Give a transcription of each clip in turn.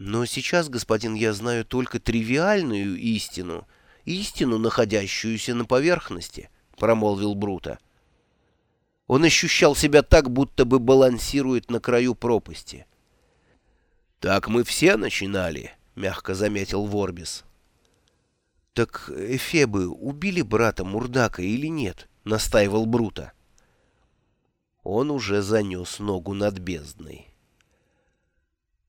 Но сейчас, господин, я знаю только тривиальную истину, истину, находящуюся на поверхности, — промолвил Брута. Он ощущал себя так, будто бы балансирует на краю пропасти. «Так мы все начинали», — мягко заметил Ворбис. «Так Эфебы убили брата Мурдака или нет?» — настаивал Брута. Он уже занес ногу над бездной.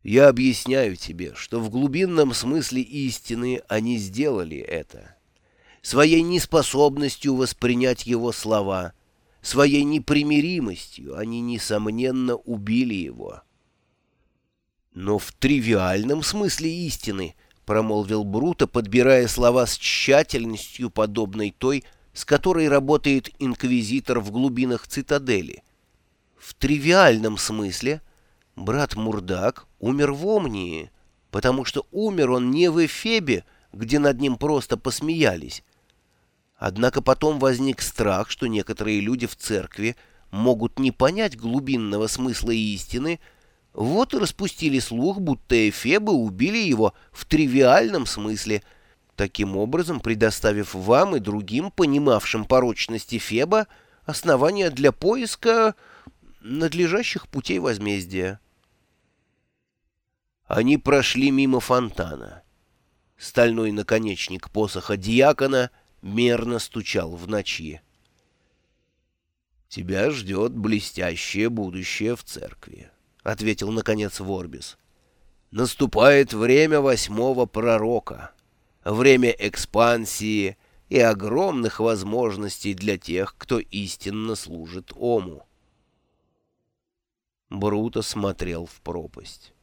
Я объясняю тебе, что в глубинном смысле истины они сделали это. Своей неспособностью воспринять его слова, своей непримиримостью они, несомненно, убили его. Но в тривиальном смысле истины, промолвил Бруто, подбирая слова с тщательностью, подобной той, с которой работает инквизитор в глубинах цитадели. В тривиальном смысле — Брат Мурдак умер в Омнии, потому что умер он не в Эфебе, где над ним просто посмеялись. Однако потом возник страх, что некоторые люди в церкви могут не понять глубинного смысла истины, вот и распустили слух, будто Эфебы убили его в тривиальном смысле, таким образом предоставив вам и другим, понимавшим порочности Феба, основания для поиска надлежащих путей возмездия. Они прошли мимо фонтана. Стальной наконечник посоха диакона мерно стучал в ночи. «Тебя ждет блестящее будущее в церкви», — ответил, наконец, Ворбис. «Наступает время восьмого пророка, время экспансии и огромных возможностей для тех, кто истинно служит Ому». Бруто смотрел в пропасть.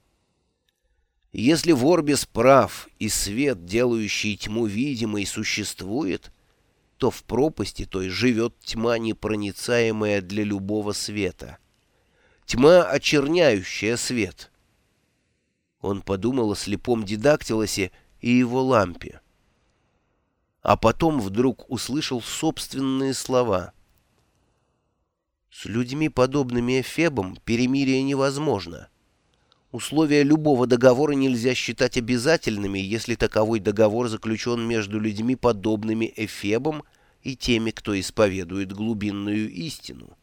Если Ворбис прав и свет, делающий тьму видимой, существует, то в пропасти той живет тьма, непроницаемая для любого света. Тьма, очерняющая свет. Он подумал о слепом дидактилосе и его лампе. А потом вдруг услышал собственные слова — с людьми, подобными Эфебам, перемирие невозможно. Условия любого договора нельзя считать обязательными, если таковой договор заключен между людьми, подобными Эфебам, и теми, кто исповедует глубинную истину.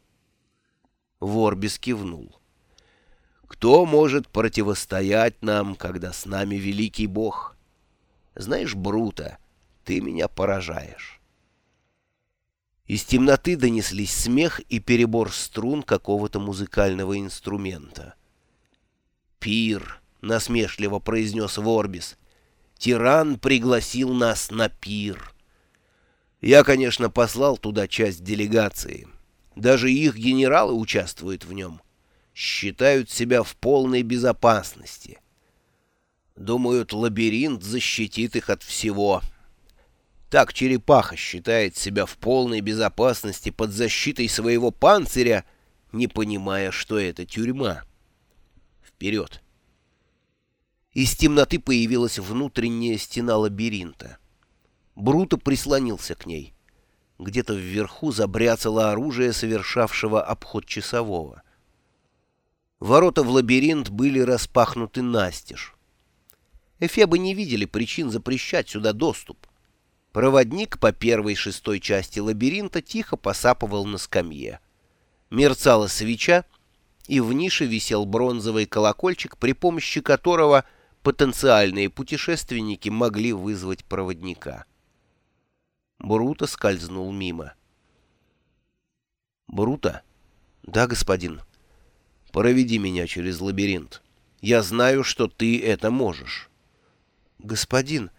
Ворбис кивнул. «Кто может противостоять нам, когда с нами великий Бог? Знаешь, Брута, ты меня поражаешь». Из темноты донеслись смех и перебор струн какого-то музыкального инструмента. «Пир!» — насмешливо произнес Ворбис. «Тиран пригласил нас на пир!» Я, конечно, послал туда часть делегации. Даже их генералы участвуют в нем. Считают себя в полной безопасности. Думают, лабиринт защитит их от всего — так черепаха считает себя в полной безопасности под защитой своего панциря, не понимая, что это тюрьма. Вперед! Из темноты появилась внутренняя стена лабиринта. Бруто прислонился к ней. Где-то вверху забряцало оружие совершавшего обход часового. Ворота в лабиринт были распахнуты настежь. Эфебы не видели причин запрещать сюда доступ. Проводник по первой шестой части лабиринта тихо посапывал на скамье. Мерцала свеча, и в нише висел бронзовый колокольчик, при помощи которого потенциальные путешественники могли вызвать проводника. Бруто скользнул мимо. «Бруто?» «Да, господин». «Проведи меня через лабиринт. Я знаю, что ты это можешь». «Господин,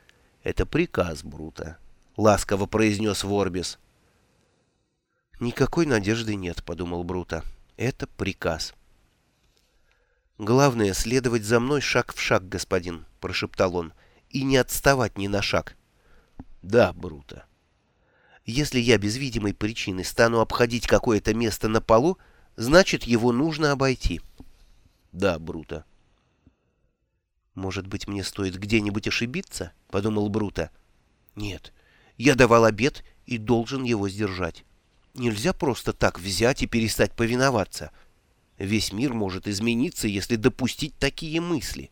это приказ Брута». — ласково произнес Ворбис. «Никакой надежды нет», — подумал Брута. «Это приказ». «Главное — следовать за мной шаг в шаг, господин», — прошептал он, — «и не отставать ни на шаг». «Да, Брута». «Если я без видимой причины стану обходить какое-то место на полу, значит, его нужно обойти». «Да, Брута». «Может быть, мне стоит где-нибудь ошибиться?» — подумал Брута. «Нет, я давал обед и должен его сдержать. Нельзя просто так взять и перестать повиноваться. Весь мир может измениться, если допустить такие мысли.